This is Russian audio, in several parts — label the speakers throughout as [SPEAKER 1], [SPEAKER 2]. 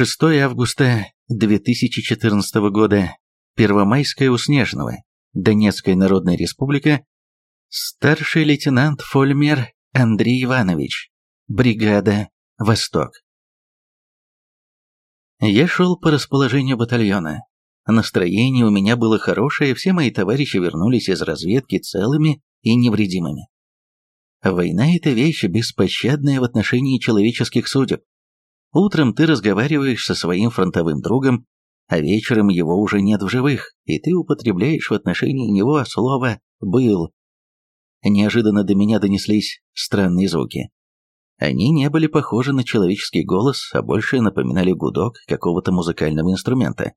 [SPEAKER 1] 6 августа 2014 года. Первомайская у Снежного. Донецкая Народная Республика. Старший лейтенант Фольмер Андрей Иванович. Бригада «Восток». Я шел по расположению батальона. Настроение у меня было хорошее, все мои товарищи вернулись из разведки целыми и невредимыми. Война – это вещь беспощадная в отношении человеческих судеб. Утром ты разговариваешь со своим фронтовым другом, а вечером его уже нет в живых, и ты употребляешь в отношении него слово «был». Неожиданно до меня донеслись странные звуки. Они не были похожи на человеческий голос, а больше напоминали гудок какого-то музыкального инструмента.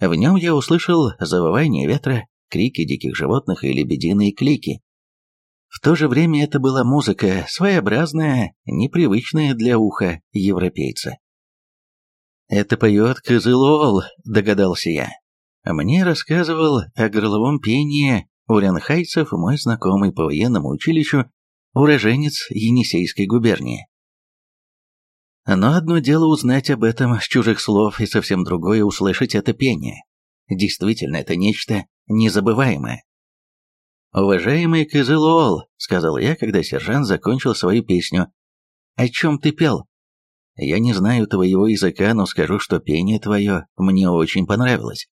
[SPEAKER 1] В нем я услышал завывание ветра, крики диких животных и лебединые клики. В то же время это была музыка, своеобразная, непривычная для уха европейца. «Это поет Кызылол», — догадался я. Мне рассказывал о горловом пении уренхайцев мой знакомый по военному училищу, уроженец Енисейской губернии. Но одно дело узнать об этом с чужих слов, и совсем другое услышать это пение. Действительно, это нечто незабываемое. «Уважаемый Кызылуол», — сказал я, когда сержант закончил свою песню, — «о чем ты пел?» «Я не знаю твоего языка, но скажу, что пение твое мне очень понравилось».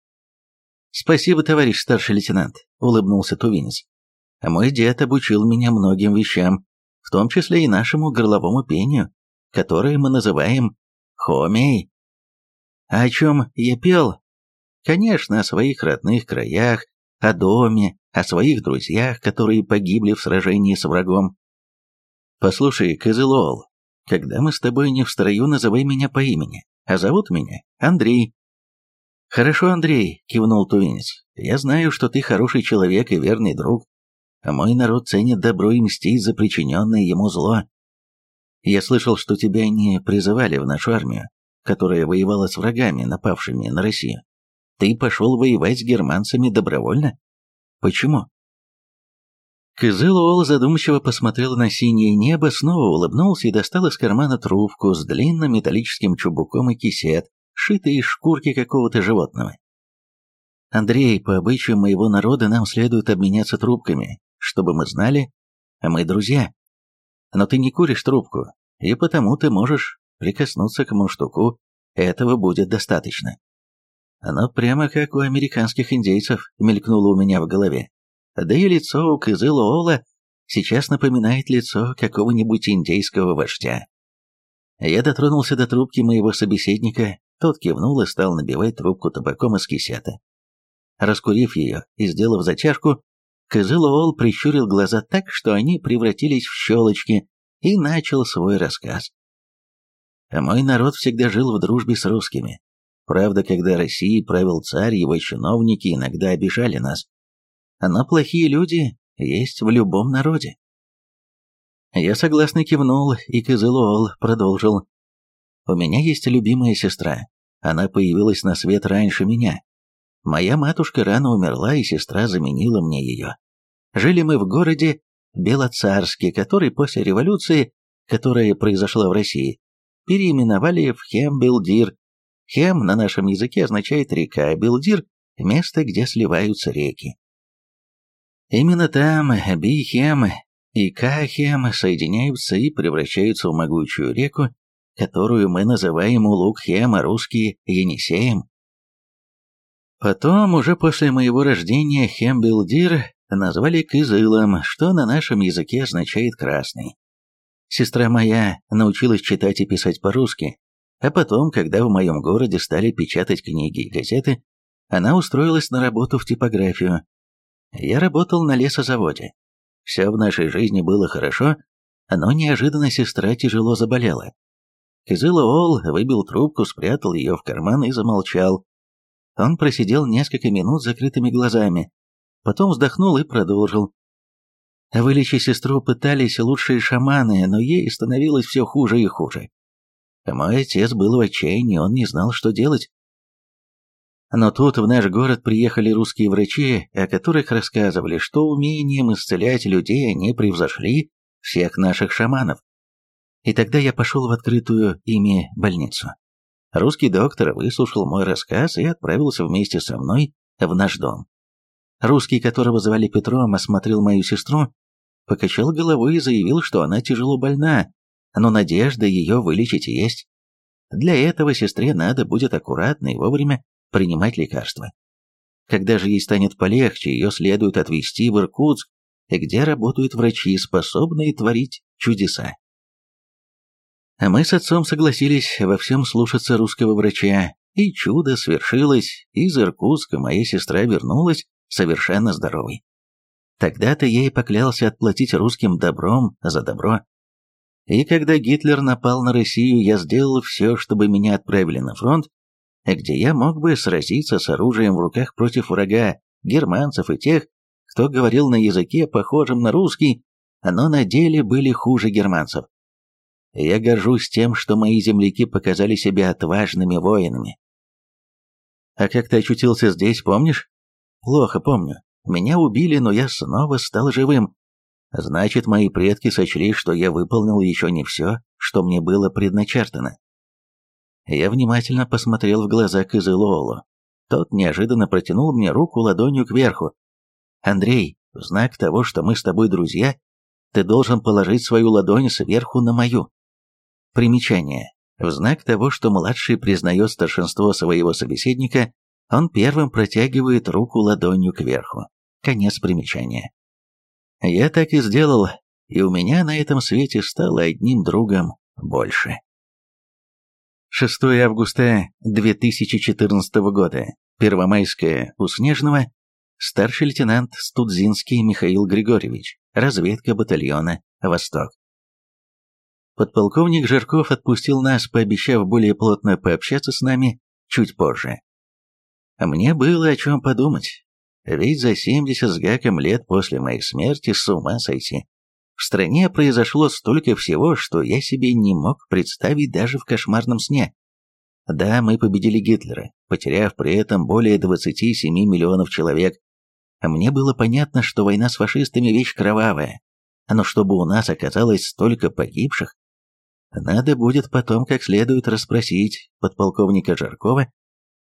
[SPEAKER 1] «Спасибо, товарищ старший лейтенант», — улыбнулся тувинец. «Мой дед обучил меня многим вещам, в том числе и нашему горловому пению, которое мы называем хомей». «А о чем я пел?» «Конечно, о своих родных краях, о доме, о своих друзьях, которые погибли в сражении с врагом. Послушай, Козылол, когда мы с тобой не в строю, называй меня по имени, а зовут меня Андрей. Хорошо, Андрей, кивнул тувинец. Я знаю, что ты хороший человек и верный друг. А мой народ ценит добро и мстит за причиненное ему зло. Я слышал, что тебя не призывали в нашу армию, которая воевала с врагами, напавшими на Россию. Ты пошел воевать с германцами добровольно? Почему? Кызылуол задумчиво посмотрел на синее небо, снова улыбнулся и достал из кармана трубку с длинным металлическим чубуком и кисет, шитый из шкурки какого-то животного. «Андрей, по обычаю моего народа нам следует обменяться трубками, чтобы мы знали, а мы друзья. Но ты не куришь трубку, и потому ты можешь прикоснуться к мундштуку, этого будет достаточно». Оно прямо как у американских индейцев мелькнуло у меня в голове. Да и лицо у Кызыла Ола сейчас напоминает лицо какого-нибудь индейского вождя. Я дотронулся до трубки моего собеседника, тот кивнул и стал набивать трубку табаком из кисета. Раскурив ее и сделав затяжку, Кызылуол прищурил глаза так, что они превратились в щелочки, и начал свой рассказ. Мой народ всегда жил в дружбе с русскими, Правда, когда Россией правил царь, его чиновники иногда обижали нас. Но плохие люди есть в любом народе. Я согласно кивнул, и Кызылуол продолжил. «У меня есть любимая сестра. Она появилась на свет раньше меня. Моя матушка рано умерла, и сестра заменила мне ее. Жили мы в городе Белоцарске, который после революции, которая произошла в России, переименовали в Хембелдир, Хем на нашем языке означает река, а Белдир – место, где сливаются реки. Именно там Бихем и Кахем соединяются и превращаются в могучую реку, которую мы называем Улук-Хем, а русские – Енисеем. Потом, уже после моего рождения, Хембелдир назвали Кызылом, что на нашем языке означает «красный». Сестра моя научилась читать и писать по-русски, а потом, когда в моем городе стали печатать книги и газеты, она устроилась на работу в типографию. Я работал на лесозаводе. Все в нашей жизни было хорошо, но неожиданно сестра тяжело заболела. Кызылоол выбил трубку, спрятал ее в карман и замолчал. Он просидел несколько минут с закрытыми глазами, потом вздохнул и продолжил. Вылечить сестру пытались лучшие шаманы, но ей становилось все хуже и хуже. Мой отец был в отчаянии, он не знал, что делать. Но тут в наш город приехали русские врачи, о которых рассказывали, что умением исцелять людей они превзошли всех наших шаманов. И тогда я пошел в открытую ими больницу. Русский доктор выслушал мой рассказ и отправился вместе со мной в наш дом. Русский, которого звали Петром, осмотрел мою сестру, покачал головой и заявил, что она тяжело больна, но надежда ее вылечить есть. Для этого сестре надо будет аккуратно и вовремя принимать лекарства. Когда же ей станет полегче, ее следует отвезти в Иркутск, где работают врачи, способные творить чудеса. Мы с отцом согласились во всем слушаться русского врача, и чудо свершилось, из Иркутска моя сестра вернулась совершенно здоровой. Тогда-то я и поклялся отплатить русским добром за добро. И когда Гитлер напал на Россию, я сделал все, чтобы меня отправили на фронт, где я мог бы сразиться с оружием в руках против врага, германцев и тех, кто говорил на языке, похожем на русский, но на деле были хуже германцев. Я горжусь тем, что мои земляки показали себя отважными воинами. А как ты очутился здесь, помнишь? Плохо помню. Меня убили, но я снова стал живым. Значит, мои предки сочли, что я выполнил еще не все, что мне было предначертано. Я внимательно посмотрел в глаза Кызылоолу. Тот неожиданно протянул мне руку ладонью кверху. «Андрей, в знак того, что мы с тобой друзья, ты должен положить свою ладонь сверху на мою». Примечание. В знак того, что младший признает старшинство своего собеседника, он первым протягивает руку ладонью кверху. Конец примечания. Я так и сделал, и у меня на этом свете стало одним другом больше. 6 августа 2014 года. Первомайская у Снежного. Старший лейтенант Студзинский Михаил Григорьевич. Разведка батальона «Восток». Подполковник Жирков отпустил нас, пообещав более плотно пообщаться с нами чуть позже. Мне было о чем подумать, ведь за 70 с гаком лет после моей смерти с ума сойти. В стране произошло столько всего, что я себе не мог представить даже в кошмарном сне. Да, мы победили Гитлера, потеряв при этом более 27 миллионов человек. Мне было понятно, что война с фашистами вещь кровавая, но чтобы у нас оказалось столько погибших, надо будет потом как следует расспросить подполковника Жаркова,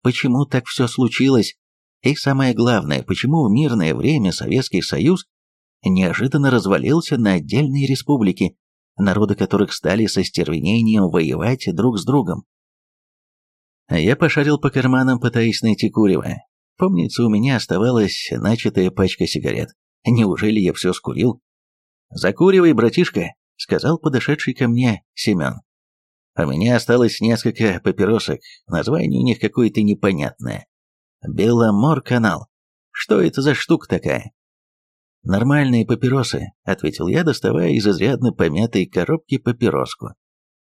[SPEAKER 1] почему так все случилось, и самое главное, почему в мирное время Советский Союз неожиданно развалился на отдельные республики, народы которых стали со стервенением воевать друг с другом. Я пошарил по карманам, пытаясь найти курево. Помнится, у меня оставалась начатая пачка сигарет. Неужели я все скурил? «Закуривай, братишка», — сказал подошедший ко мне Семен. «У меня осталось несколько папиросок, название у них какое-то непонятное. Беломор-канал. Что это за штука такая?» «Нормальные папиросы», — ответил я, доставая из изрядно помятой коробки папироску.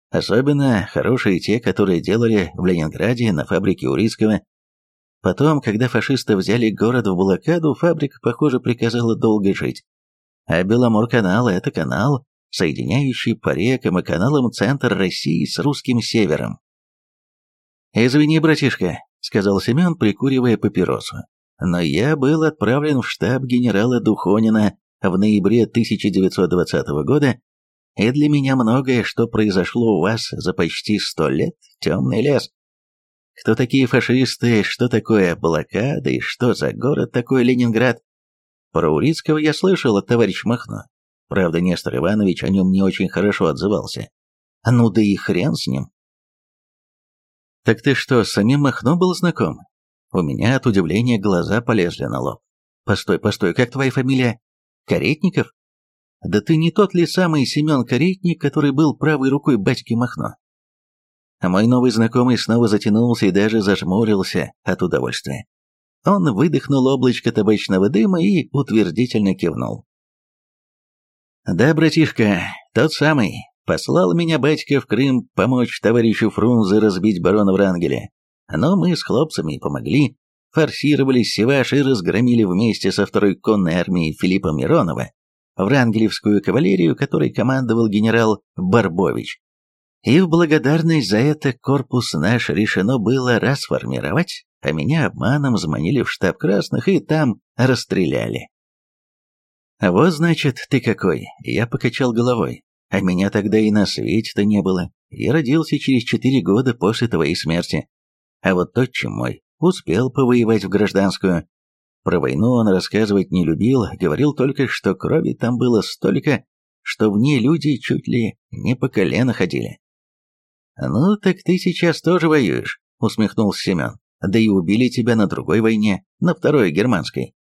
[SPEAKER 1] Особенно хорошие те, которые делали в Ленинграде на фабрике Урицкого. Потом, когда фашисты взяли город в блокаду, фабрика, похоже, приказала долго жить. А Беломор-канал — это канал, соединяющий по рекам и каналам центр России с русским севером. «Извини, братишка», — сказал Семен, прикуривая папиросу но я был отправлен в штаб генерала Духонина в ноябре 1920 года, и для меня многое, что произошло у вас за почти сто лет, темный лес. Кто такие фашисты, что такое блокада и что за город такой Ленинград? Про Урицкого я слышал от товарища Махно. Правда, Нестор Иванович о нем не очень хорошо отзывался. Ну да и хрен с ним. Так ты что, с самим Махно был знаком? У меня от удивления глаза полезли на лоб. «Постой, постой, как твоя фамилия? Каретников? Да ты не тот ли самый Семен Каретник, который был правой рукой батьки Махно?» А мой новый знакомый снова затянулся и даже зажмурился от удовольствия. Он выдохнул облачко табачного дыма и утвердительно кивнул. «Да, братишка, тот самый. Послал меня батька в Крым помочь товарищу Фрунзе разбить барона Врангеля. Но мы с хлопцами помогли, форсировали Севаш и разгромили вместе со второй конной армией Филиппа Миронова врангелевскую кавалерию, которой командовал генерал Барбович. И в благодарность за это корпус наш решено было расформировать, а меня обманом заманили в штаб красных и там расстреляли. «Вот, значит, ты какой!» Я покачал головой. А меня тогда и на свете-то не было. Я родился через четыре года после твоей смерти. А вот отчим мой успел повоевать в гражданскую. Про войну он рассказывать не любил, говорил только, что крови там было столько, что в ней люди чуть ли не по колено ходили. «Ну, так ты сейчас тоже воюешь», — усмехнулся Семен. «Да и убили тебя на другой войне, на второй германской».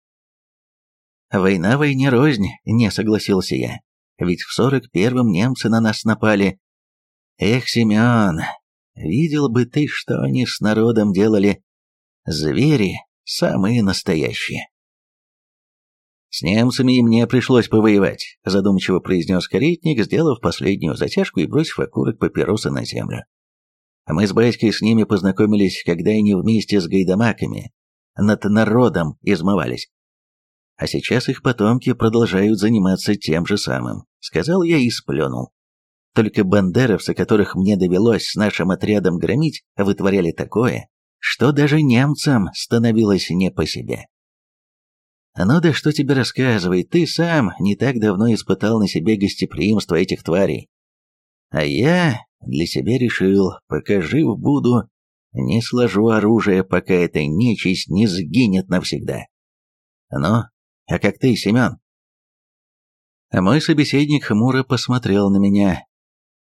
[SPEAKER 1] «Война войне рознь», — не согласился я. «Ведь в сорок первом немцы на нас напали. Эх, Семен, видел бы ты, что они с народом делали. Звери самые настоящие». «С немцами и мне пришлось повоевать», — задумчиво произнес каретник, сделав последнюю затяжку и бросив окурок папиросы на землю. «Мы с батькой с ними познакомились, когда они вместе с гайдамаками над народом измывались. А сейчас их потомки продолжают заниматься тем же самым», — сказал я и сплюнул. Только бандеровцы, которых мне довелось с нашим отрядом громить, вытворяли такое, что даже немцам становилось не по себе. Ну да что тебе рассказывать, ты сам не так давно испытал на себе гостеприимство этих тварей. А я для себя решил, пока жив буду, не сложу оружие, пока эта нечисть не сгинет навсегда. Ну, а как ты, Семен? А мой собеседник хмуро посмотрел на меня.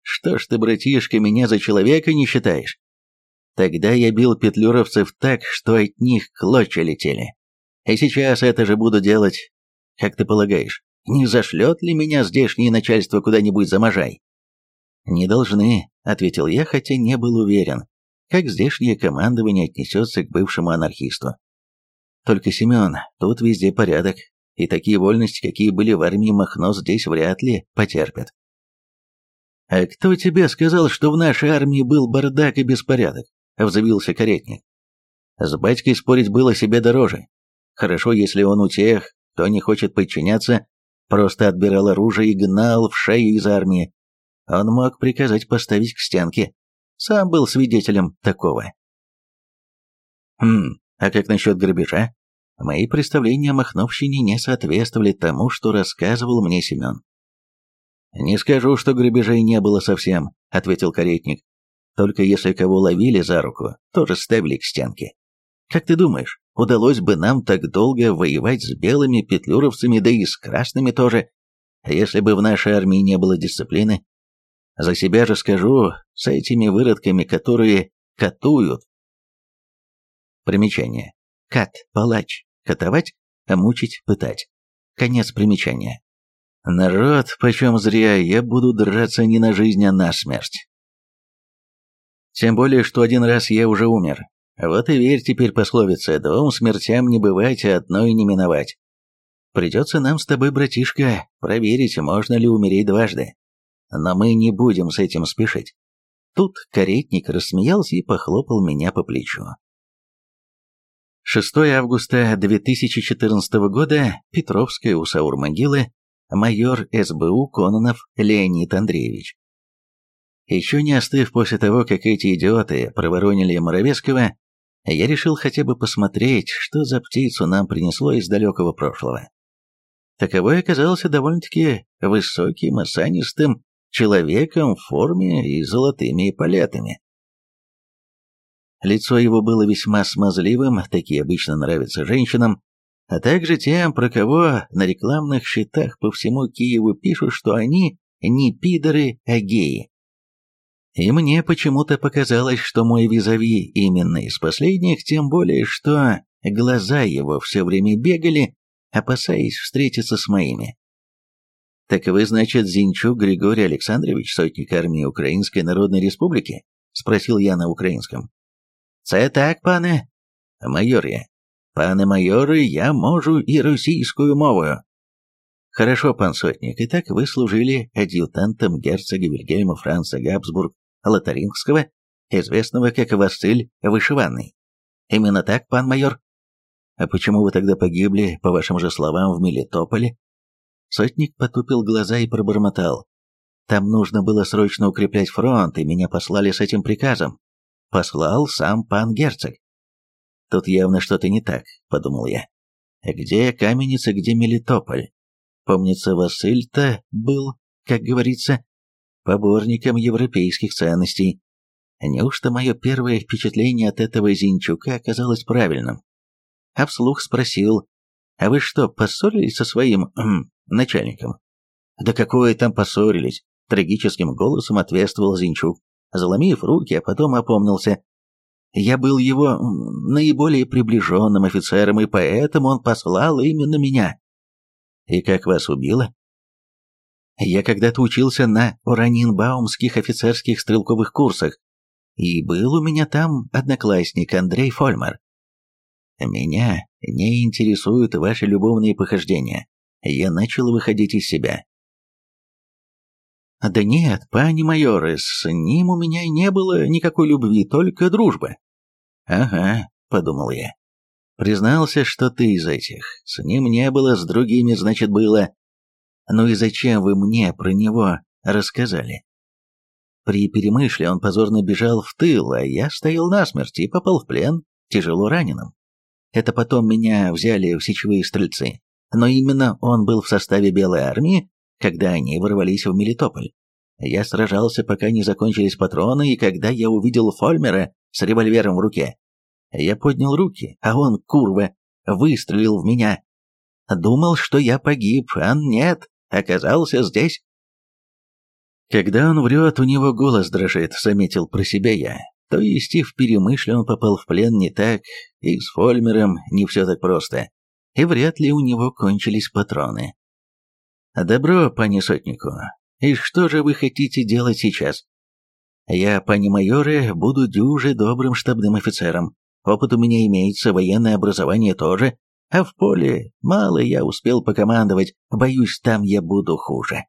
[SPEAKER 1] Что ж ты, братишка, меня за человека не считаешь? Тогда я бил петлюровцев так, что от них клочья летели. И сейчас это же буду делать. Как ты полагаешь, не зашлет ли меня здешнее начальство куда-нибудь за можай? Не должны, ответил я, хотя не был уверен, как здешнее командование отнесется к бывшему анархисту. Только, Семен, тут везде порядок, и такие вольности, какие были в армии Махно, здесь вряд ли потерпят. «А кто тебе сказал, что в нашей армии был бардак и беспорядок?» — взвился каретник. «С батькой спорить было себе дороже. Хорошо, если он у тех, кто не хочет подчиняться, просто отбирал оружие и гнал в шею из армии. Он мог приказать поставить к стенке. Сам был свидетелем такого. Хм, а как насчет грабежа? Мои представления о Махновщине не соответствовали тому, что рассказывал мне Семен. «Не скажу, что грабежей не было совсем», — ответил каретник. «Только если кого ловили за руку, тоже ставили к стенке. Как ты думаешь, удалось бы нам так долго воевать с белыми петлюровцами, да и с красными тоже, если бы в нашей армии не было дисциплины? За себя же скажу, с этими выродками, которые катуют. Примечание. Кат, палач, катовать, а мучить, пытать. Конец примечания. Народ, почем зря, я буду драться не на жизнь, а на смерть. Тем более, что один раз я уже умер, вот и верь теперь пословице, двум смертям не бывать, а одной не миновать. Придется нам с тобой, братишка, проверить, можно ли умереть дважды. Но мы не будем с этим спешить. Тут каретник рассмеялся и похлопал меня по плечу. 6 августа 2014 года, Петровская у Саур-могилы, майор СБУ Кононов Леонид Андреевич. Еще не остыв после того, как эти идиоты проворонили Моровецкого, я решил хотя бы посмотреть, что за птицу нам принесло из далекого прошлого. Таковой оказался довольно-таки высоким, осанистым человеком в форме и золотыми эполетами. Лицо его было весьма смазливым, такие обычно нравятся женщинам, а также тем, про кого на рекламных щитах по всему Киеву пишут, что они не пидоры, а геи. И мне почему-то показалось, что мой визави именно из последних, тем более, что глаза его все время бегали, опасаясь встретиться с моими. «Так вы, значит, Зинчук Григорий Александрович, сотник армии Украинской Народной Республики?» — спросил я на украинском. «Це так, пане?» «Майор я. Пане майори, я можу и російською мовою». «Хорошо, пан сотник, итак вы служили адъютантом герцога Вильгельма Франца Габсбург Лотарингского, известного как Василь Вышиванный. Именно так, пан майор? А почему вы тогда погибли, по вашим же словам, в Мелитополе? Сотник потупил глаза и пробормотал. Там нужно было срочно укреплять фронт, и меня послали с этим приказом. Послал сам пан герцог. Тут явно что-то не так, подумал я. Где Каменица, где Мелитополь? Помнится, Василь-то был, как говорится, поборником европейских ценностей. Неужто мое первое впечатление от этого Зинчука оказалось правильным? А вслух спросил, «А вы что, поссорились со своим эм, начальником?» «Да какое там поссорились?» – трагическим голосом ответствовал Зинчук, заломив руки, а потом опомнился. «Я был его наиболее приближенным офицером, и поэтому он послал именно меня». «И как вас убило?» «Я когда-то учился на Оранинбаумских офицерских стрелковых курсах, и был у меня там одноклассник Андрей Фольмар. Меня не интересуют ваши любовные похождения. Я начал выходить из себя. Да нет, пани майоры, с ним у меня не было никакой любви, только дружба. Ага, подумал я. Признался, что ты из этих. С ним не было, с другими, значит, было. Ну и зачем вы мне про него рассказали? При перемышле он позорно бежал в тыл, а я стоял насмерть и попал в плен, тяжело раненым. Это потом меня взяли в сечевые стрельцы. Но именно он был в составе Белой армии, когда они ворвались в Мелитополь. Я сражался, пока не закончились патроны, и когда я увидел Фольмера с револьвером в руке, я поднял руки, а он, курва, выстрелил в меня. Думал, что я погиб, а нет, оказался здесь. Когда он врет, у него голос дрожит, заметил про себя я. То есть и в Перемышле он попал в плен не так, и с Фольмером не все так просто, и вряд ли у него кончились патроны. «Добро, пани Сотнику. И что же вы хотите делать сейчас?» «Я, пани майоры, буду дюже добрым штабным офицером. Опыт у меня имеется, военное образование тоже, а в поле мало я успел покомандовать, боюсь, там я буду хуже».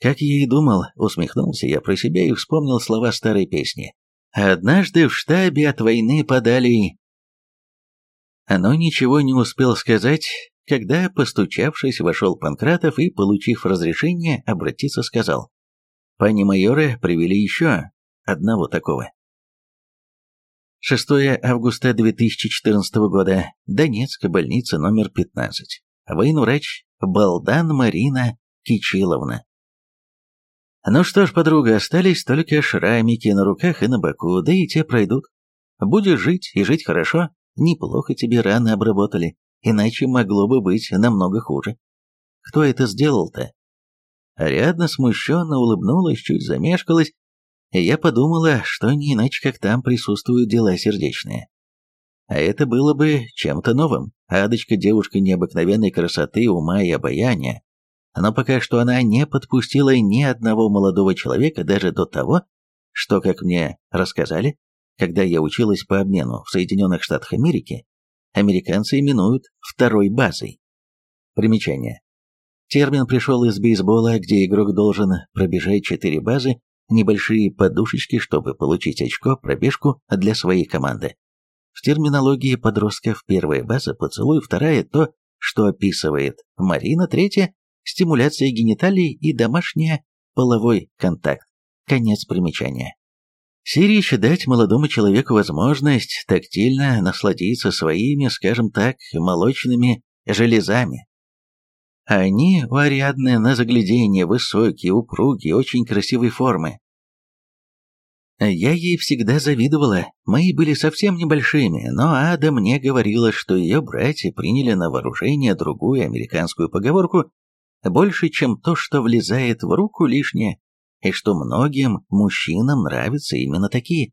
[SPEAKER 1] Как я и думал, усмехнулся я про себя и вспомнил слова старой песни. «Однажды в штабе от войны подали...» Но ничего не успел сказать, когда, постучавшись, вошел Панкратов и, получив разрешение, обратиться сказал. «Пани майоры привели еще одного такого». 6 августа 2014 года. Донецкая больница номер 15. Военврач Балдан Марина Кичиловна. Ну что ж, подруга, остались только шрамики на руках и на боку, да и те пройдут. Будешь жить и жить хорошо, неплохо тебе раны обработали, иначе могло бы быть намного хуже. Кто это сделал-то? Ариадна смущенно улыбнулась, чуть замешкалась, и я подумала, что не иначе как там присутствуют дела сердечные. А это было бы чем-то новым. Адочка девушка необыкновенной красоты, ума и обаяния, но пока что она не подпустила ни одного молодого человека даже до того, что, как мне рассказали, когда я училась по обмену в Соединенных Штатах Америки, американцы именуют второй базой. Примечание. Термин пришел из бейсбола, где игрок должен пробежать четыре базы, небольшие подушечки, чтобы получить очко, пробежку для своей команды. В терминологии подростков первая база – поцелуй, вторая – то, что описывает Марина, третья стимуляция гениталий и домашний половой контакт. Конец примечания. Сирич дать молодому человеку возможность тактильно насладиться своими, скажем так, молочными железами. Они у Ариадны на заглядение высокие, упругие, очень красивой формы. Я ей всегда завидовала, мои были совсем небольшими, но Ада мне говорила, что ее братья приняли на вооружение другую американскую поговорку больше, чем то, что влезает в руку лишнее, и что многим мужчинам нравятся именно такие.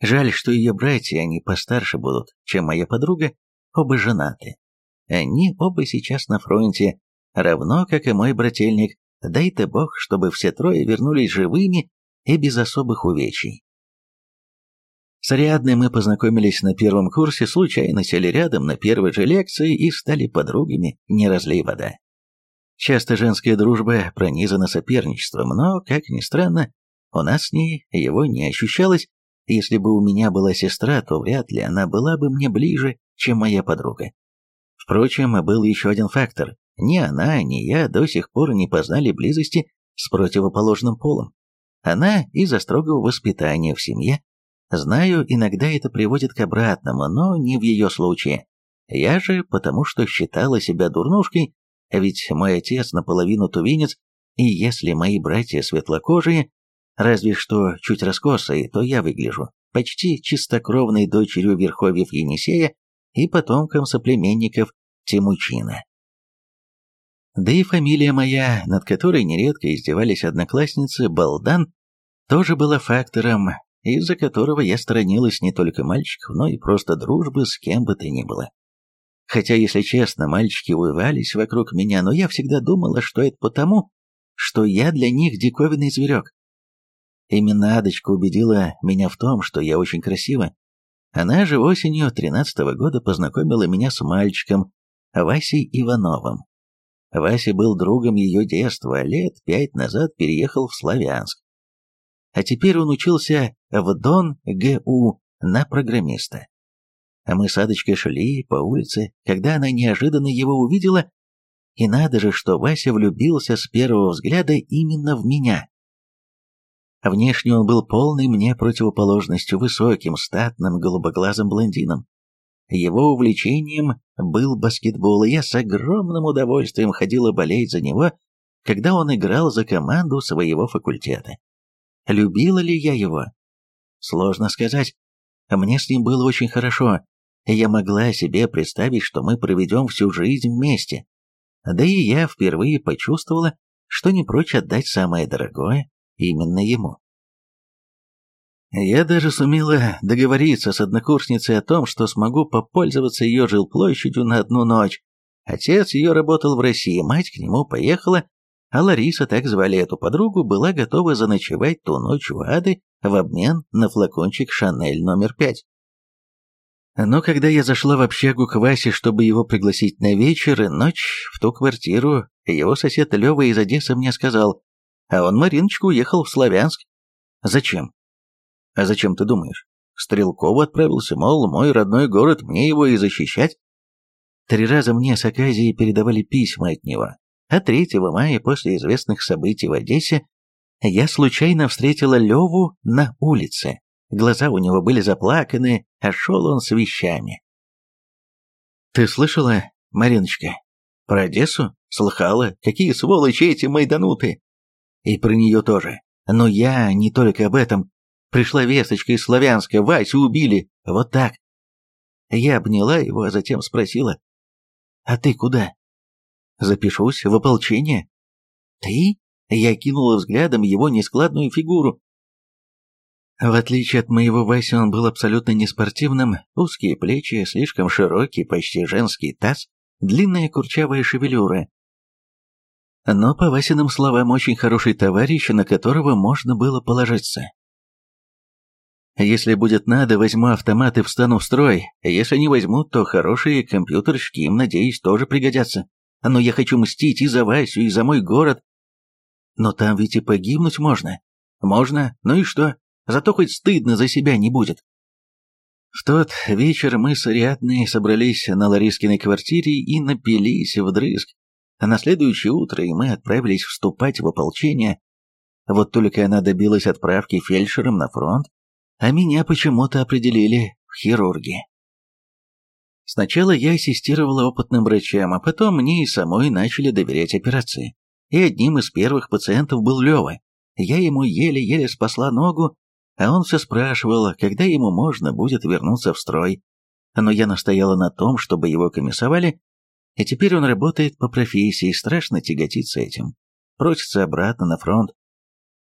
[SPEAKER 1] Жаль, что ее братья, они постарше будут, чем моя подруга, оба женаты. Они оба сейчас на фронте, равно как и мой брательник, дай-то бог, чтобы все трое вернулись живыми и без особых увечий. С Ариадной мы познакомились на первом курсе, случайно сели рядом на первой же лекции и стали подругами, не разлей вода. Часто женская дружба пронизана соперничеством, но, как ни странно, у нас с ней его не ощущалось. Если бы у меня была сестра, то вряд ли она была бы мне ближе, чем моя подруга. Впрочем, был еще один фактор. Ни она, ни я до сих пор не познали близости с противоположным полом. Она из-за строгого воспитания в семье. Знаю, иногда это приводит к обратному, но не в ее случае. Я же, потому что считала себя дурнушкой, ведь мой отец наполовину тувинец, И если мои братья светлокожие, разве что чуть раскосые, то я выгляжу почти чистокровной дочерью Верховьев Енисея и потомком соплеменников Тимучина. Да и фамилия моя, над которой нередко издевались одноклассницы, Балдан, тоже была фактором, из-за которого я сторонилась не только мальчиков, но и просто дружбы с кем бы то ни было. Хотя, если честно, мальчики увивались вокруг меня, но я всегда думала, что это потому, что я для них диковинный зверек. Именно Адочка убедила меня в том, что я очень красива. Она же осенью тринадцатого года познакомила меня с мальчиком, Васей Ивановым. Вася был другом ее детства, а лет пять назад переехал в Славянск. А теперь он учился в Дон ГУ на программиста. А мы с Адочкой шли по улице, когда она неожиданно его увидела, и надо же, что Вася влюбился с первого взгляда именно в меня. Внешне он был полной мне противоположностью, высоким, статным, голубоглазым блондином. Его увлечением был баскетбол, и я с огромным удовольствием ходила болеть за него, когда он играл за команду своего факультета. Любила ли я его? Сложно сказать. Мне с ним было очень хорошо. Я могла себе представить, что мы проведем всю жизнь вместе. Да и я впервые почувствовала, что не прочь отдать самое дорогое именно ему. Я даже сумела договориться с однокурсницей о том, что смогу попользоваться ее жилплощадью на одну ночь. Отец ее работал в России, мать к нему поехала, а Лариса, так звали эту подругу, была готова заночевать ту ночь у Ады в обмен на флакончик «Шанель номер пять». Но когда я зашла в общагу к Васе, чтобы его пригласить на вечер и ночь в ту квартиру, его сосед Лева из Одессы мне сказал, а он Мариночку уехал в Славянск. Зачем? А зачем ты думаешь? Стрелкову отправился, мол, мой родной город, мне его и защищать. Три раза мне с Аказией передавали письма от него, а 3 мая после известных событий в Одессе я случайно встретила Леву на улице. Глаза у него были заплаканы, а шел он с вещами. «Ты слышала, Мариночка, про Одессу? Слыхала? Какие сволочи эти майдануты!» «И про нее тоже. Но я не только об этом. Пришла весточка из Славянска, Васю убили, вот так. Я обняла его, а затем спросила, «А ты куда?» «Запишусь в ополчение». «Ты?» Я кинула взглядом его нескладную фигуру. В отличие от моего Васи, он был абсолютно неспортивным, узкие плечи, слишком широкий, почти женский таз, длинная курчавая шевелюра. Но, по Васиным словам, очень хороший товарищ, на которого можно было положиться. Если будет надо, возьму автомат и встану в строй. Если не возьмут, то хорошие компьютерщики им, надеюсь, тоже пригодятся. Но я хочу мстить и за Васю, и за мой город. Но там ведь и погибнуть можно. Можно, ну и что? Зато хоть стыдно за себя не будет. В тот вечер мы с Ариадной собрались на Ларискиной квартире и напились вдрызг. А на следующее утро и мы отправились вступать в ополчение. Вот только она добилась отправки фельдшером на фронт, а меня почему-то определили в хирурги. Сначала я ассистировала опытным врачам, а потом мне и самой начали доверять операции. И одним из первых пациентов был Лева. Я ему еле-еле спасла ногу, а он все спрашивал, когда ему можно будет вернуться в строй. Но я настояла на том, чтобы его комиссовали, и теперь он работает по профессии, страшно тяготится этим. Просится обратно на фронт.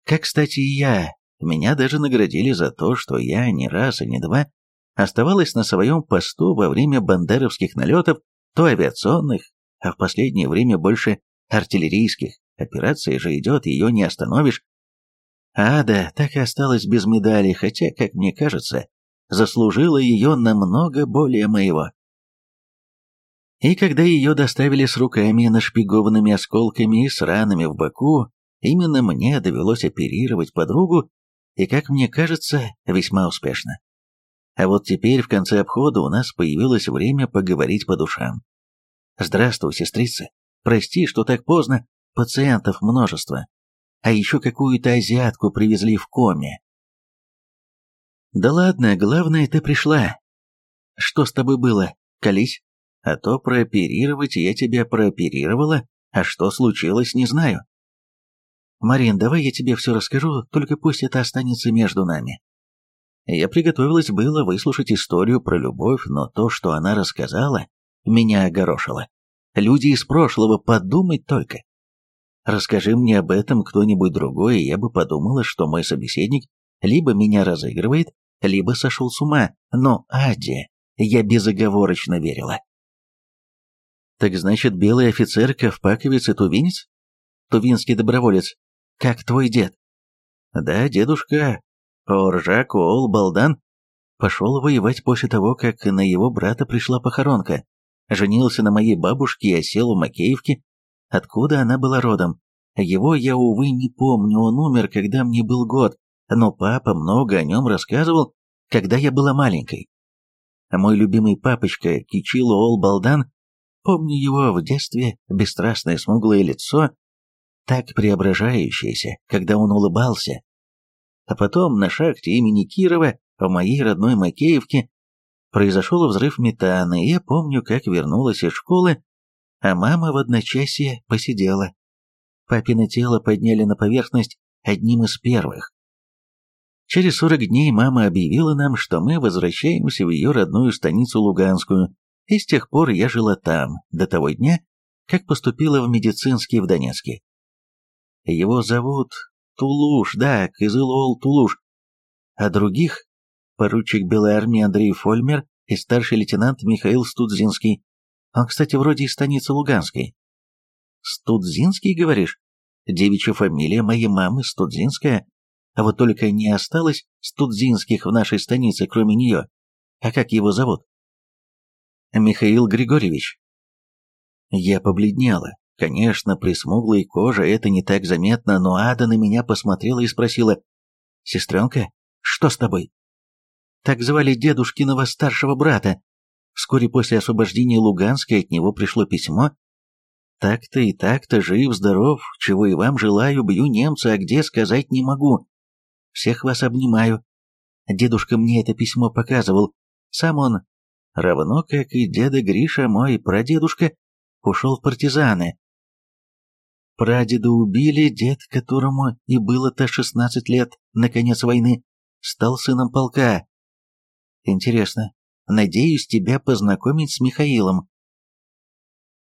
[SPEAKER 1] Как, кстати, и я, меня даже наградили за то, что я не раз и не два оставалась на своем посту во время бандеровских налетов, то авиационных, а в последнее время больше артиллерийских. Операция же идет, ее не остановишь. Ада так и осталась без медали, хотя, как мне кажется, заслужила ее намного более моего. И когда ее доставили с руками, нашпигованными осколками и с ранами в боку, именно мне довелось оперировать подругу и, как мне кажется, весьма успешно. А вот теперь в конце обхода у нас появилось время поговорить по душам. «Здравствуй, сестрица. Прости, что так поздно. Пациентов множество. А еще какую-то азиатку привезли в коме». «Да ладно, главное, ты пришла. Что с тобой было? Колись? А то прооперировать я тебя прооперировала, а что случилось, не знаю». Марин, давай я тебе все расскажу, только пусть это останется между нами. Я приготовилась было выслушать историю про любовь, но то, что она рассказала, меня огорошило. Люди из прошлого, подумать только. Расскажи мне об этом кто-нибудь другой, и я бы подумала, что мой собеседник либо меня разыгрывает, либо сошел с ума, но Аде я безоговорочно верила. Так значит, белый офицер, ковпаковец и тувинец? Тувинский доброволец, как твой дед? Да, дедушка, Оржак Уолл Балдан, пошел воевать после того, как на его брата пришла похоронка. Женился на моей бабушке и осел в Макеевке, откуда она была родом. Его я, увы, не помню, он умер, когда мне был год, но папа много о нем рассказывал, когда я была маленькой. Мой любимый папочка Кичило Ол Балдан, помню его в детстве, бесстрастное смуглое лицо, так преображающееся, когда он улыбался. А потом на шахте имени Кирова в моей родной Макеевке произошел взрыв метана, и я помню, как вернулась из школы, а мама в одночасье посидела. Папино тело подняли на поверхность одним из первых. Через 40 дней мама объявила нам, что мы возвращаемся в ее родную станицу Луганскую, и с тех пор я жила там, до того дня, как поступила в медицинский в Донецке. Его зовут Тулуш, да, Кызылол Тулуш. А других – поручик Белой армии Андрей Фольмер и старший лейтенант Михаил Студзинский. Он, кстати, вроде из станицы Луганской. Студзинский, говоришь? Девичья фамилия моей мамы Студзинская, а вот только не осталось студзинских в нашей станице, кроме нее. А как его зовут? Михаил Григорьевич. Я побледнела. Конечно, при смуглой коже это не так заметно, но Ада на меня посмотрела и спросила, «Сестренка, что с тобой?» Так звали дедушкиного старшего брата. Вскоре после освобождения Луганска от него пришло письмо. «Так-то и так-то, жив-здоров, чего и вам желаю, бью немца, а где сказать не могу. Всех вас обнимаю. Дедушка мне это письмо показывал. Сам он, равно как и деда Гриша, мой прадедушка, ушел в партизаны. Прадеда убили, дед, которому и было-то 16 лет, на конец войны, стал сыном полка. Интересно, надеюсь тебя познакомить с Михаилом.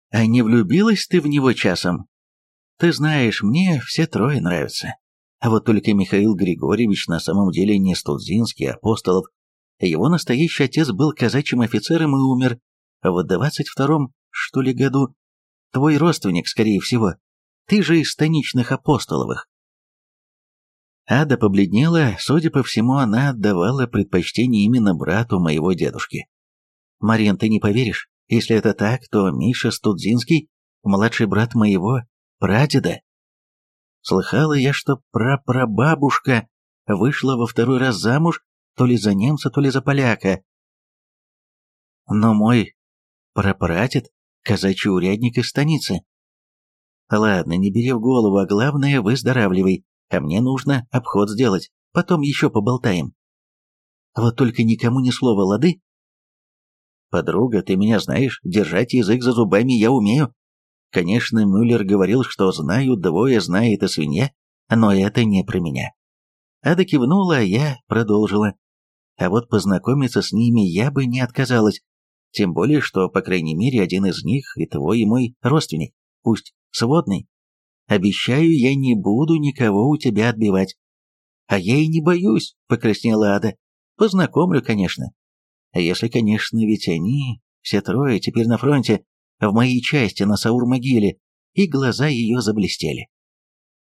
[SPEAKER 1] А не влюбилась ты в него часом? Ты знаешь, мне все трое нравятся. А вот только Михаил Григорьевич на самом деле не Студзинский, а Апостолов. Его настоящий отец был казачьим офицером и умер в двадцать втором, что ли, году. Твой родственник, скорее всего. Ты же из станичных Апостоловых. Ада побледнела, судя по всему, она отдавала предпочтение именно брату моего дедушки. Марин, ты не поверишь, если это так, то Миша Студзинский, младший брат моего прадеда. Слыхала я, что прапрабабушка вышла во второй раз замуж то ли за немца, то ли за поляка. Но мой прапрадед – казачий урядник из станицы. Ладно, не бери в голову, а главное – выздоравливай, а мне нужно обход сделать, потом еще поболтаем. Вот только никому ни слова, лады? Подруга, ты меня знаешь, держать язык за зубами я умею. Конечно, Мюллер говорил, что знаю, двое знает и свинья, но это не про меня. Ада кивнула, а я продолжила. А вот познакомиться с ними я бы не отказалась, тем более, что, по крайней мере, один из них и твой, и мой родственник, пусть сводный. Обещаю, я не буду никого у тебя отбивать. А я и не боюсь, покраснела Ада. Познакомлю, конечно. А если, конечно, ведь они, все трое, теперь на фронте, в моей части на Саур-могиле, и глаза ее заблестели.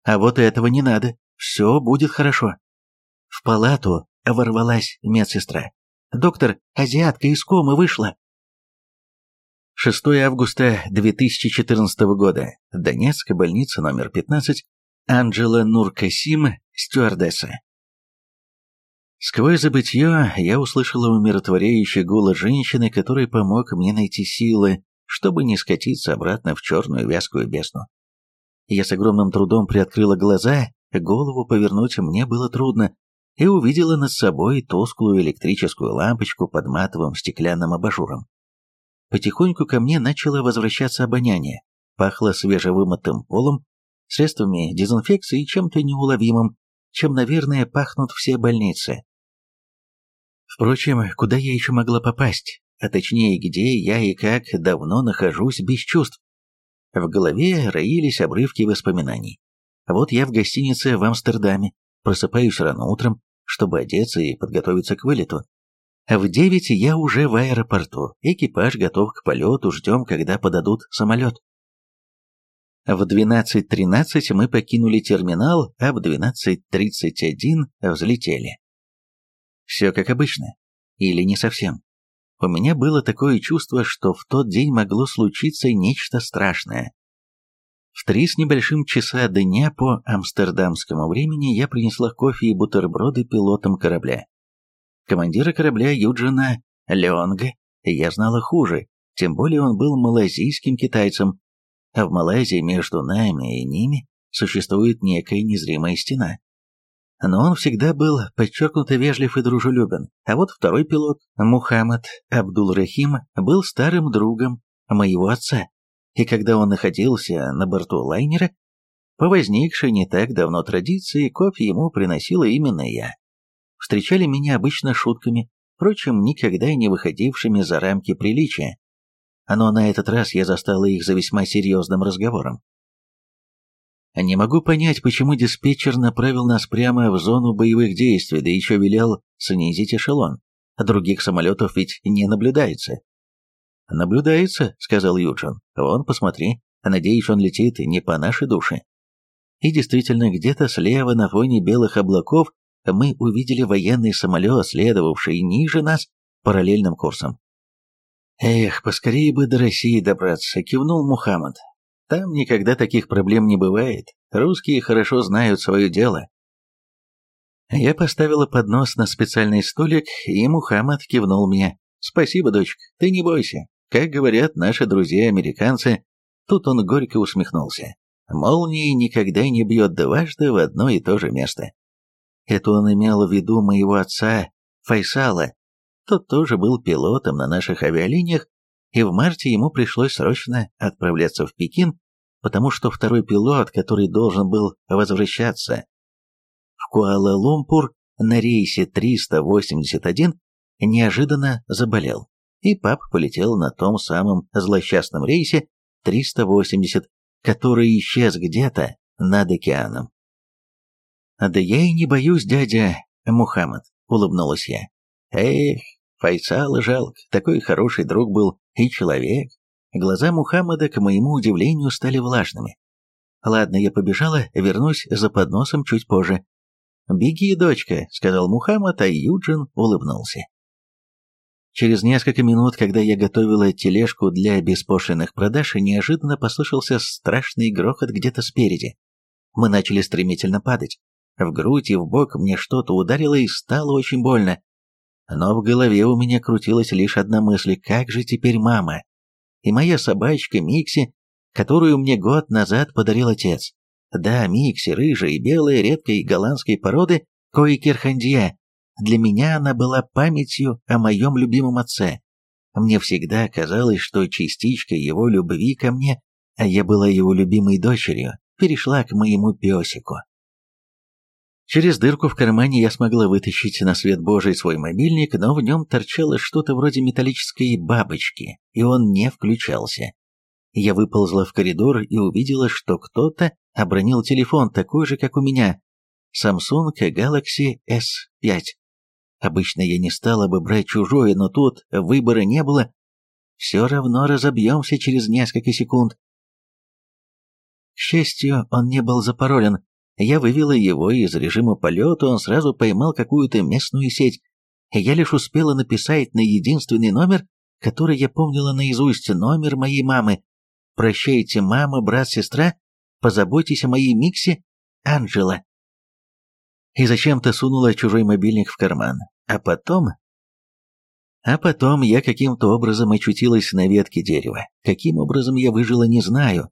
[SPEAKER 1] А вот этого не надо, все будет хорошо. В палату ворвалась медсестра. Доктор, азиатка из комы вышла. 6 августа 2014 года. Донецк, больница номер 15. Анджела Нуркасим, стюардесса. Сквозь забытье я услышала умиротворяющий голос женщины, который помог мне найти силы, чтобы не скатиться обратно в черную вязкую бездну. Я с огромным трудом приоткрыла глаза, голову повернуть мне было трудно, и увидела над собой тусклую электрическую лампочку под матовым стеклянным абажуром. Потихоньку ко мне начало возвращаться обоняние, пахло свежевымытым полом, средствами дезинфекции и чем-то неуловимым, чем, наверное, пахнут все больницы. Впрочем, куда я еще могла попасть, а точнее, где я и как давно нахожусь без чувств? В голове роились обрывки воспоминаний. Вот я в гостинице в Амстердаме, просыпаюсь рано утром, чтобы одеться и подготовиться к вылету. В девять я уже в аэропорту, экипаж готов к полету, ждем, когда подадут самолет. В 12.13 мы покинули терминал, а в 12.31 взлетели. Все как обычно. Или не совсем. У меня было такое чувство, что в тот день могло случиться нечто страшное. В три с небольшим часа дня по амстердамскому времени я принесла кофе и бутерброды пилотам корабля. Командира корабля Юджина Леонга я знала хуже, тем более он был малазийским китайцем, а в Малайзии между нами и ними существует некая незримая стена. Но он всегда был подчеркнуто вежлив и дружелюбен, а вот второй пилот, Мухаммад Абдул-Рахим, был старым другом моего отца, и когда он находился на борту лайнера, по возникшей не так давно традиции кофе ему приносила именно я. Встречали меня обычно шутками, впрочем, никогда не выходившими за рамки приличия но на этот раз я застала их за весьма серьезным разговором. Не могу понять, почему диспетчер направил нас прямо в зону боевых действий, да еще велел снизить эшелон. Других самолетов ведь не наблюдается. «Наблюдается», — сказал Юджин. «Вон, посмотри. Надеюсь, он летит не по нашей душе». И действительно, где-то слева на фоне белых облаков мы увидели военный самолет, следовавший ниже нас параллельным курсом. «Эх, поскорее бы до России добраться», — кивнул Мухаммад. «Там никогда таких проблем не бывает. Русские хорошо знают свое дело». Я поставила поднос на специальный столик, и Мухаммад кивнул мне. «Спасибо, дочка, ты не бойся. Как говорят наши друзья-американцы, тут он горько усмехнулся. Молнии никогда не бьет дважды в одно и то же место. Это он имел в виду моего отца, Файсала, тот тоже был пилотом на наших авиалиниях, и в марте ему пришлось срочно отправляться в Пекин, потому что второй пилот, который должен был возвращаться в Куала-Лумпур на рейсе 381, неожиданно заболел, и пап полетел на том самом злосчастном рейсе 380, который исчез где-то над океаном. «Да я и не боюсь, дядя Мухаммад», — улыбнулась я. «Эх, Файсала жалко, такой хороший друг был и человек. Глаза Мухаммада, к моему удивлению, стали влажными. Ладно, я побежала, вернусь за подносом чуть позже. «Беги, дочка», — сказал Мухаммад, а Юджин улыбнулся. Через несколько минут, когда я готовила тележку для беспошлиных продаж, неожиданно послышался страшный грохот где-то спереди. Мы начали стремительно падать. В грудь и в бок мне что-то ударило и стало очень больно. Но в голове у меня крутилась лишь одна мысль, как же теперь мама? И моя собачка Микси, которую мне год назад подарил отец. Да, Микси, рыжая и белая, редкой голландской породы, Коикерхандия. Для меня она была памятью о моем любимом отце. Мне всегда казалось, что частичка его любви ко мне, а я была его любимой дочерью, перешла к моему песику. Через дырку в кармане я смогла вытащить на свет Божий свой мобильник, но в нем торчало что-то вроде металлической бабочки, и он не включался. Я выползла в коридор и увидела, что кто-то обронил телефон такой же, как у меня, Samsung Galaxy S5. Обычно я не стала бы брать чужое, но тут выбора не было. Все равно разобьемся через несколько секунд. К счастью, он не был запаролен, я вывела его из режима полета, он сразу поймал какую-то местную сеть. Я лишь успела написать на единственный номер, который я помнила наизусть, номер моей мамы. «Прощайте, мама, брат, сестра, позаботьтесь о моей Миксе, Анжела». И зачем-то сунула чужой мобильник в карман. А потом... А потом я каким-то образом очутилась на ветке дерева. Каким образом я выжила, не знаю.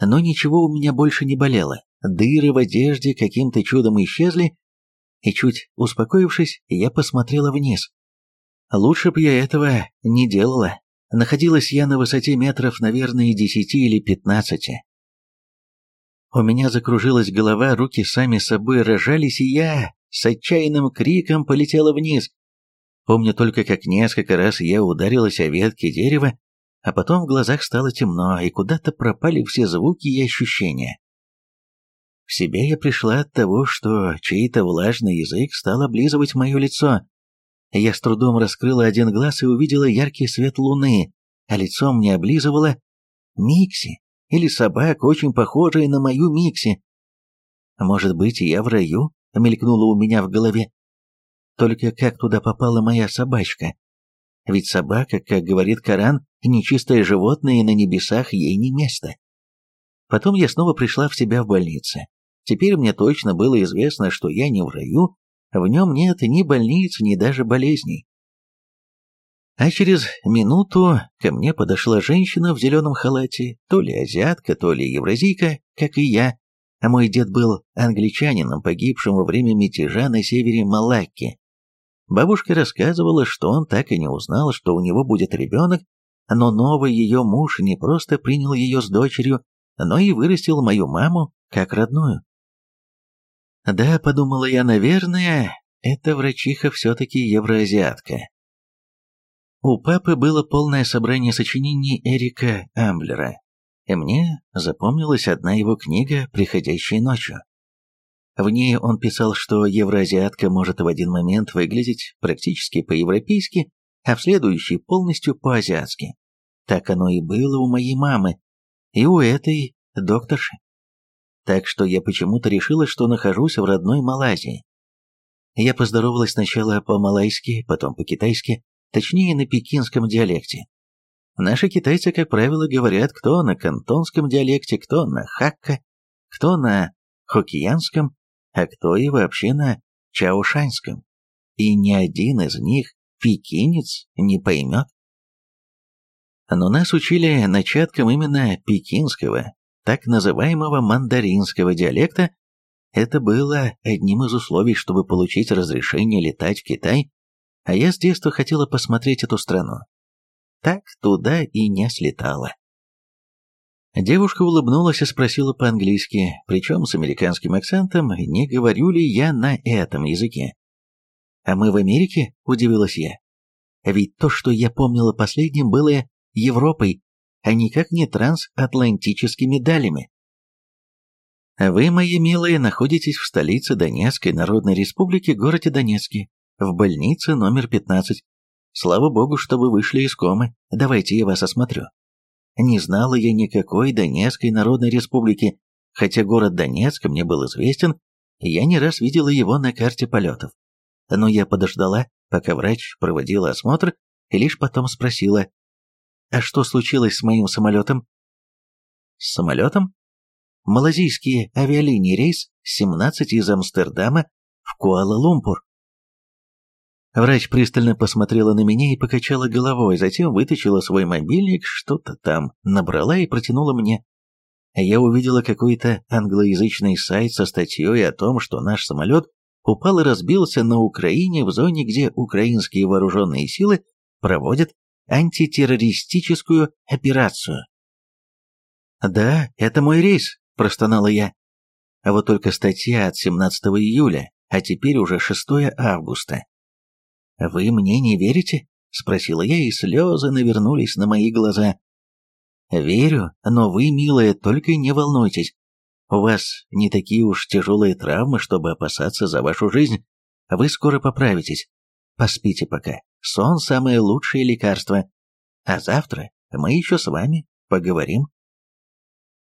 [SPEAKER 1] Но ничего у меня больше не болело. Дыры в одежде каким-то чудом исчезли, и чуть успокоившись, я посмотрела вниз. Лучше бы я этого не делала. Находилась я на высоте метров, наверное, десяти или пятнадцати. У меня закружилась голова, руки сами собой рожались, и я с отчаянным криком полетела вниз. Помню только, как несколько раз я ударилась о ветки дерева, а потом в глазах стало темно, и куда-то пропали все звуки и ощущения. В себя я пришла от того, что чей-то влажный язык стал облизывать мое лицо. Я с трудом раскрыла один глаз и увидела яркий свет луны, а лицо мне облизывала Микси, или собака, очень похожая на мою Микси. Может быть, я в раю, мелькнуло у меня в голове. Только как туда попала моя собачка? Ведь собака, как говорит Коран, нечистое животное, и на небесах ей не место. Потом я снова пришла в себя в больнице. Теперь мне точно было известно, что я не в раю, в нем нет ни больниц, ни даже болезней. А через минуту ко мне подошла женщина в зеленом халате, то ли азиатка, то ли евразийка, как и я, а мой дед был англичанином, погибшим во время мятежа на севере Малакки. Бабушка рассказывала, что он так и не узнал, что у него будет ребенок, но новый ее муж не просто принял ее с дочерью, но и вырастил мою маму как родную. Да, подумала я, наверное, эта врачиха все-таки евроазиатка. У папы было полное собрание сочинений Эрика Амблера, и мне запомнилась одна его книга «Приходящей ночью». В ней он писал, что евроазиатка может в один момент выглядеть практически по-европейски, а в следующий полностью по-азиатски. Так оно и было у моей мамы, и у этой докторши. Так что я почему-то решила, что нахожусь в родной Малайзии. Я поздоровалась сначала по-малайски, потом по-китайски, точнее на пекинском диалекте. Наши китайцы, как правило, говорят кто на кантонском диалекте, кто на хакка, кто на хоккеянском, а кто и вообще на чаошанском. И ни один из них пекинец не поймет. Но нас учили начаткам именно пекинского, так называемого мандаринского диалекта. Это было одним из условий, чтобы получить разрешение летать в Китай, а я с детства хотела посмотреть эту страну. Так туда и не слетала. Девушка улыбнулась и спросила по-английски, причем с американским акцентом, не говорю ли я на этом языке. «А мы в Америке?» – удивилась я. Ведь то, что я помнила последним, было Европой, а никак не трансатлантическими далями. Вы, мои милые, находитесь в столице Донецкой Народной Республики, городе Донецке, в больнице номер 15. Слава богу, что вы вышли из комы, давайте я вас осмотрю. Не знала я никакой Донецкой Народной Республики, хотя город Донецк мне был известен, и я не раз видела его на карте полетов. Но я подождала, пока врач проводила осмотр, и лишь потом спросила, «А что случилось с моим самолетом?» «С самолетом?» Малазийские авиалинии рейс 17 из Амстердама в Куала-Лумпур. Врач пристально посмотрела на меня и покачала головой, затем вытащила свой мобильник, что-то там набрала и протянула мне. Я увидела какой-то англоязычный сайт со статьей о том, что наш самолет упал и разбился на Украине в зоне, где украинские вооруженные силы проводят антитеррористическую операцию. «Да, это мой рейс», – простонала я. А вот только статья от 17 июля, а теперь уже 6 августа. «Вы мне не верите?» — спросила я, и слезы навернулись на мои глаза. «Верю, но вы, милая, только не волнуйтесь. У вас не такие уж тяжелые травмы, чтобы опасаться за вашу жизнь. Вы скоро поправитесь. Поспите пока. Сон – самое лучшее лекарство. А завтра мы еще с вами поговорим».